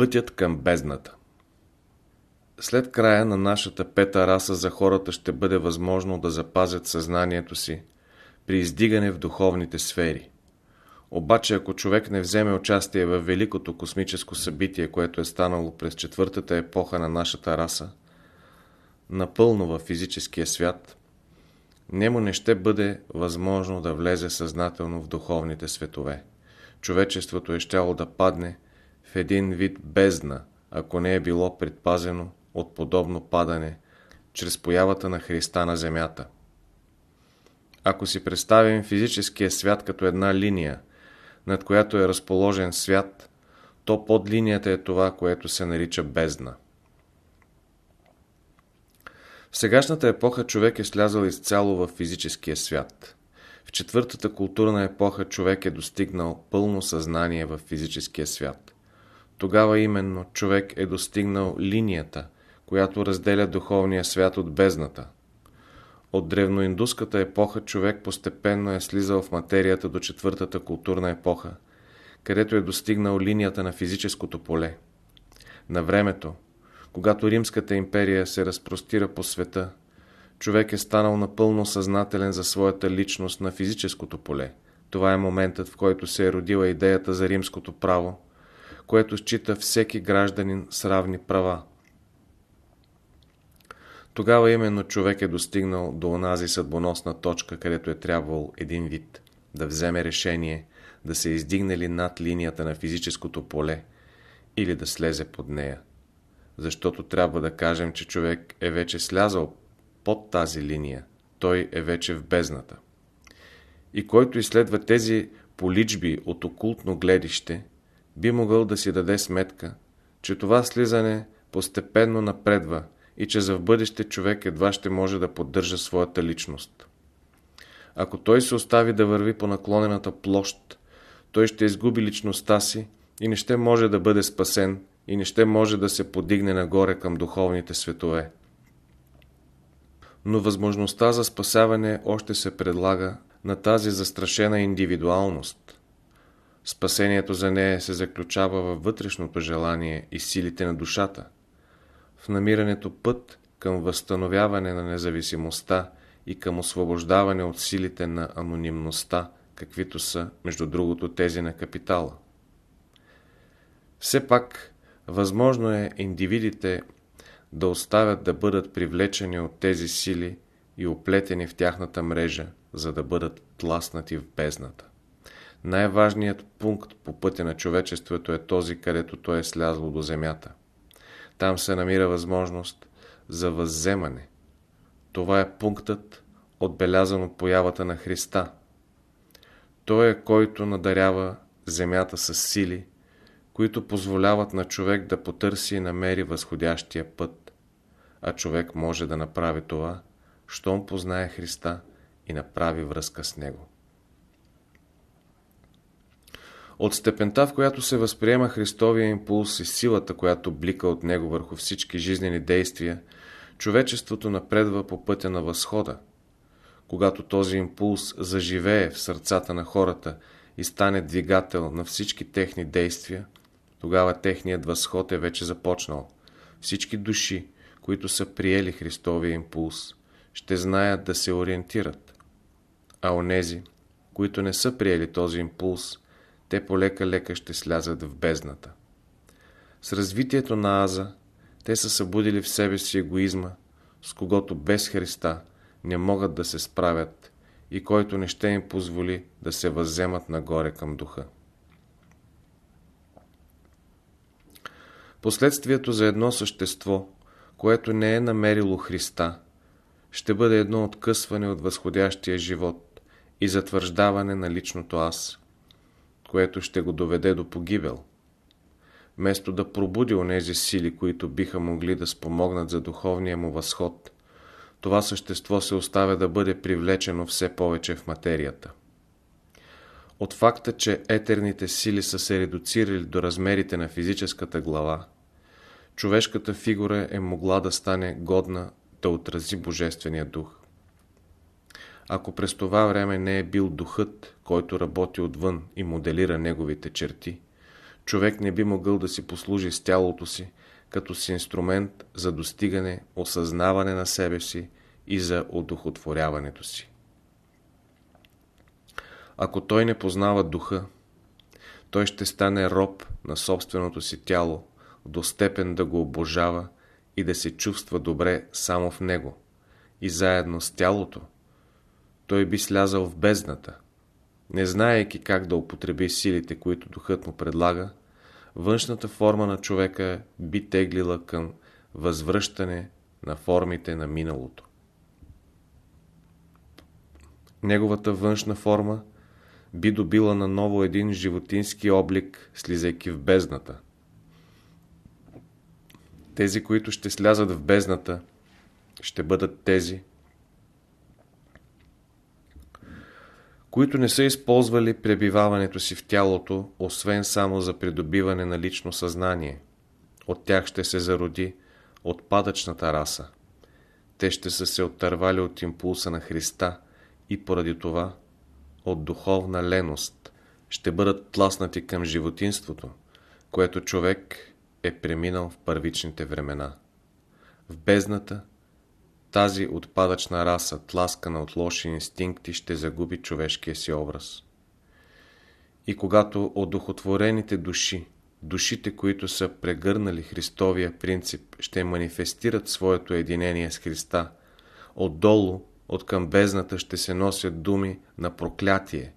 Пътят към бездната След края на нашата пета раса за хората ще бъде възможно да запазят съзнанието си при издигане в духовните сфери. Обаче ако човек не вземе участие в великото космическо събитие, което е станало през четвъртата епоха на нашата раса, напълно във физическия свят, нему не ще бъде възможно да влезе съзнателно в духовните светове. Човечеството е щяло да падне в един вид бездна, ако не е било предпазено от подобно падане чрез появата на Христа на земята. Ако си представим физическия свят като една линия, над която е разположен свят, то под линията е това, което се нарича бездна. В сегашната епоха човек е слязал изцяло в физическия свят. В четвъртата културна епоха човек е достигнал пълно съзнание в физическия свят. Тогава именно човек е достигнал линията, която разделя духовния свят от бездната. От древноиндуската епоха човек постепенно е слизал в материята до четвъртата културна епоха, където е достигнал линията на физическото поле. На времето, когато Римската империя се разпростира по света, човек е станал напълно съзнателен за своята личност на физическото поле. Това е моментът, в който се е родила идеята за римското право, което счита всеки гражданин с равни права. Тогава именно човек е достигнал до онази съдбоносна точка, където е трябвал един вид да вземе решение да се издигне ли над линията на физическото поле или да слезе под нея защото трябва да кажем, че човек е вече слязал под тази линия, той е вече в бездната. И който изследва тези поличби от окултно гледище, би могъл да си даде сметка, че това слизане постепенно напредва и че за в бъдеще човек едва ще може да поддържа своята личност. Ако той се остави да върви по наклонената площ, той ще изгуби личността си и не ще може да бъде спасен и не ще може да се подигне нагоре към духовните светове. Но възможността за спасяване още се предлага на тази застрашена индивидуалност. Спасението за нея се заключава във вътрешното желание и силите на душата, в намирането път към възстановяване на независимостта и към освобождаване от силите на анонимността, каквито са, между другото, тези на капитала. Все пак Възможно е индивидите да оставят да бъдат привлечени от тези сили и оплетени в тяхната мрежа, за да бъдат тласнати в бездната. Най-важният пункт по пътя на човечеството е този, където той е слязло до земята. Там се намира възможност за възземане. Това е пунктът, отбелязан от появата на Христа. Той е който надарява земята с сили, които позволяват на човек да потърси и намери възходящия път. А човек може да направи това, щом познае Христа и направи връзка с Него. От степента, в която се възприема Христовия импулс и силата, която блика от Него върху всички жизнени действия, човечеството напредва по пътя на възхода. Когато този импулс заживее в сърцата на хората и стане двигател на всички техни действия, тогава техният възход е вече започнал. Всички души, които са приели Христовия импулс, ще знаят да се ориентират. А онези, които не са приели този импулс, те полека-лека ще слязат в бездната. С развитието на Аза, те са събудили в себе си егоизма, с когото без Христа не могат да се справят и който не ще им позволи да се възземат нагоре към духа. Последствието за едно същество, което не е намерило Христа, ще бъде едно откъсване от възходящия живот и затвърждаване на личното аз, което ще го доведе до погибел. Вместо да пробуди онези сили, които биха могли да спомогнат за духовния му възход, това същество се оставя да бъде привлечено все повече в материята. От факта, че етерните сили са се редуцирали до размерите на физическата глава, човешката фигура е могла да стане годна да отрази Божествения дух. Ако през това време не е бил духът, който работи отвън и моделира неговите черти, човек не би могъл да си послужи с тялото си, като с инструмент за достигане, осъзнаване на себе си и за одухотворяването си. Ако той не познава духа, той ще стане роб на собственото си тяло, до степен да го обожава и да се чувства добре само в него. И заедно с тялото, той би слязал в бездната. Не знаейки как да употреби силите, които духът му предлага, външната форма на човека би теглила към възвръщане на формите на миналото. Неговата външна форма би добила наново един животински облик, слизайки в бездната. Тези, които ще слязат в бездната, ще бъдат тези, които не са използвали пребиваването си в тялото, освен само за придобиване на лично съзнание. От тях ще се зароди отпадъчната раса. Те ще са се оттървали от импулса на Христа и поради това от духовна леност ще бъдат тласнати към животинството, което човек е преминал в първичните времена. В бездната тази отпадъчна раса, тласкана от лоши инстинкти, ще загуби човешкия си образ. И когато одухотворените души, душите, които са прегърнали Христовия принцип, ще манифестират своето единение с Христа, отдолу, от към бездната ще се носят думи на проклятие,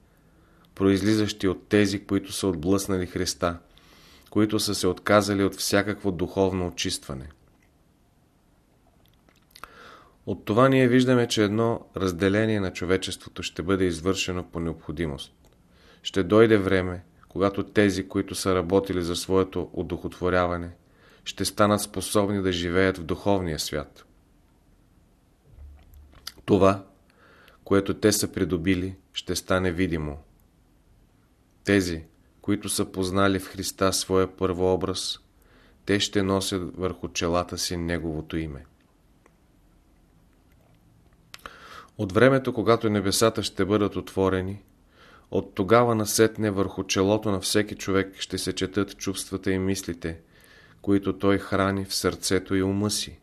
произлизащи от тези, които са отблъснали Христа, които са се отказали от всякакво духовно очистване. От това ние виждаме, че едно разделение на човечеството ще бъде извършено по необходимост. Ще дойде време, когато тези, които са работили за своето удохотворяване, ще станат способни да живеят в духовния свят. Това, което те са придобили, ще стане видимо. Тези, които са познали в Христа своя първообраз, те ще носят върху челата си Неговото име. От времето, когато небесата ще бъдат отворени, от тогава насетне върху челото на всеки човек ще се четат чувствата и мислите, които той храни в сърцето и ума си.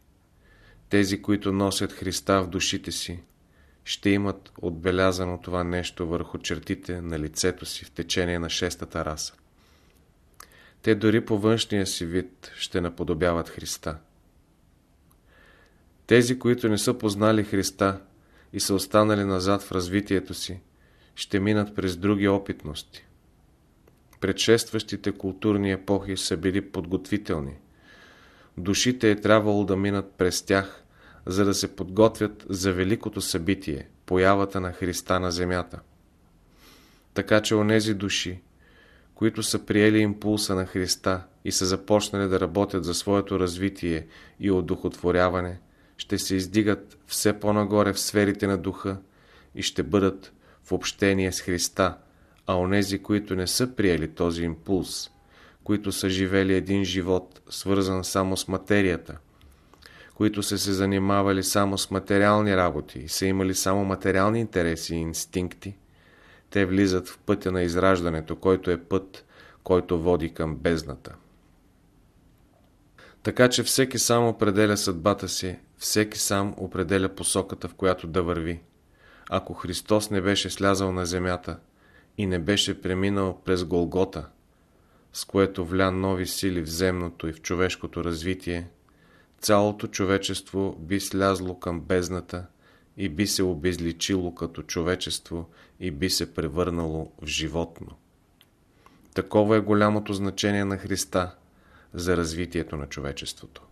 Тези, които носят Христа в душите си, ще имат отбелязано това нещо върху чертите на лицето си в течение на шестата раса. Те дори по външния си вид ще наподобяват Христа. Тези, които не са познали Христа и са останали назад в развитието си, ще минат през други опитности. Предшестващите културни епохи са били подготвителни. Душите е трябвало да минат през тях, за да се подготвят за великото събитие, появата на Христа на земята. Така че онези души, които са приели импулса на Христа и са започнали да работят за своето развитие и одухотворяване, ще се издигат все по-нагоре в сферите на духа и ще бъдат в общение с Христа, а онези, които не са приели този импулс, които са живели един живот, свързан само с материята, които са се занимавали само с материални работи и са имали само материални интереси и инстинкти, те влизат в пътя на израждането, който е път, който води към бездната. Така че всеки сам определя съдбата си, всеки сам определя посоката, в която да върви. Ако Христос не беше слязал на земята и не беше преминал през Голгота, с което вля нови сили в земното и в човешкото развитие, цялото човечество би слязло към бездната и би се обезличило като човечество и би се превърнало в животно. Такова е голямото значение на Христа за развитието на човечеството.